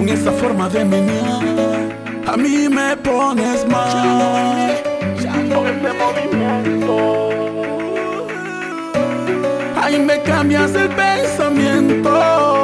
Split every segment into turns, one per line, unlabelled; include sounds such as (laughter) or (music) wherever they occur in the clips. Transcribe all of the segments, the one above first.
con esa forma de menear. A mí me pones mal.
Con este movimiento.
Ahí me cambias el pensamiento.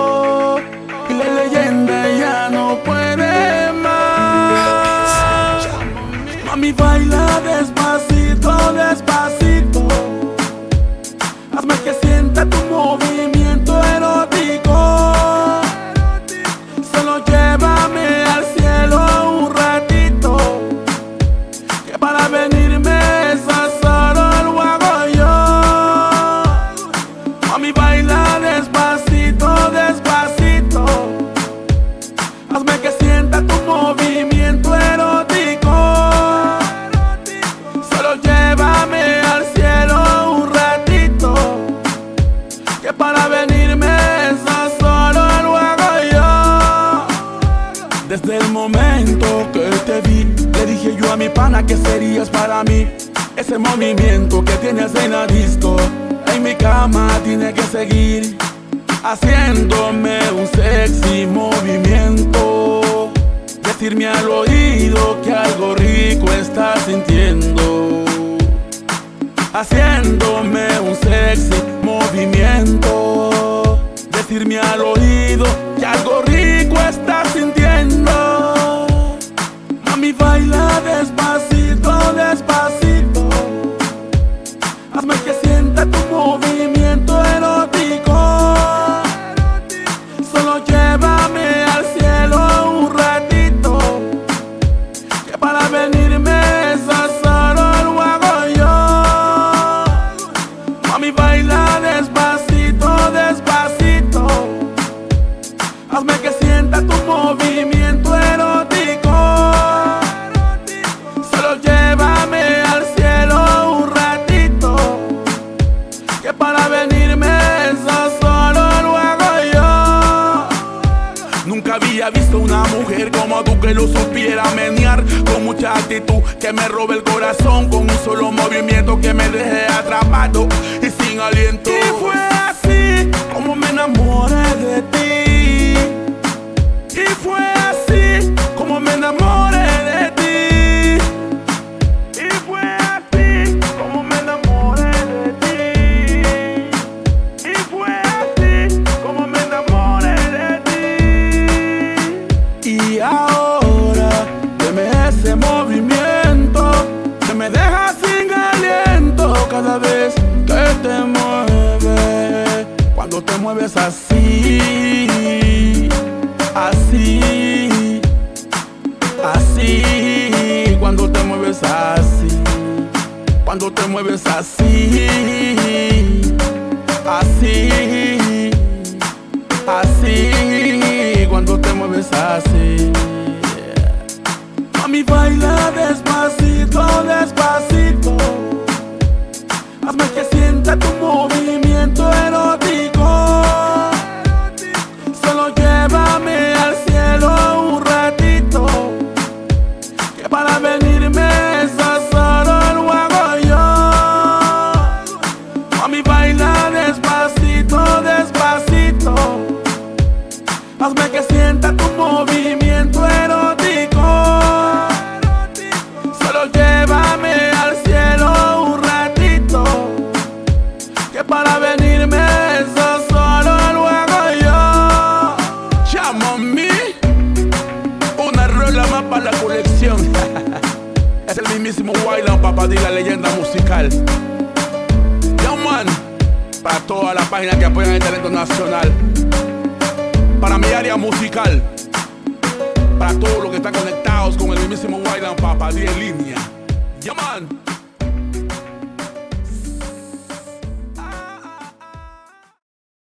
Mami, baila despacito, despacito. Hazme que sienta tu movimiento erótico. Solo llévame al cielo un ratito. Que para venirme esa solo lo hago yo. Desde el momento que te vi, le dije yo a mi pana que serías para mí. Ese movimiento que tienes en la en mi cama tiene que seguir. Haciéndome un sexy movimiento. Decirme al oído que algo rico estás sintiendo. Haciéndome un sexy movimiento. Decirme al oído que algo rico estás Que para había visto una mujer como tú que lo supiera menear con mucha actitud que me robe el corazón con un solo movimiento que me deje ahora deme ese movimiento que me deja sin aliento cada vez que te mueves. Cuando te mueves así, así, así. Cuando te mueves así, cuando te mueves así, así, así. Cuando te mueves así. Baila despacito, despacito. Hazme que sienta tu movimiento erótico. Solo llévame al cielo un ratito. Que para venirme esa solo lo hago yo. Mami, baila despacito, despacito. Hazme que sienta tu movimiento para la colección. (laughs) es el mismísimo Wildland, papá, de la leyenda musical. Yo, man. Para toda la página que apoyan el talento nacional para mi área musical, para todos los que están conectados con el mismísimo Wildland Papa, en línea. Yaman.